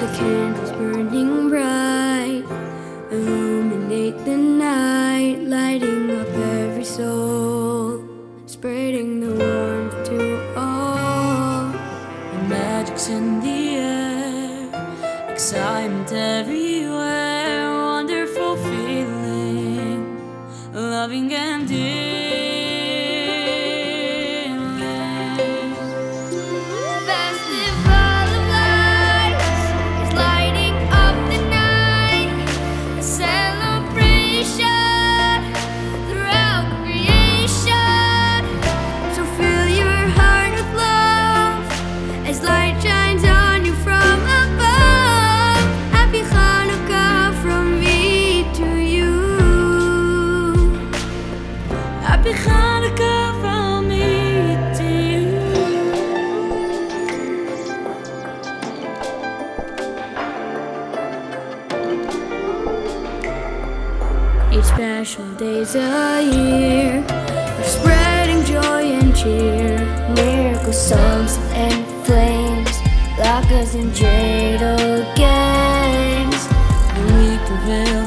The candles burning bright illuminate the night. special days a year of spreading joy and cheer. Miracle songs and flames, latkes and dreidel games, we prevail.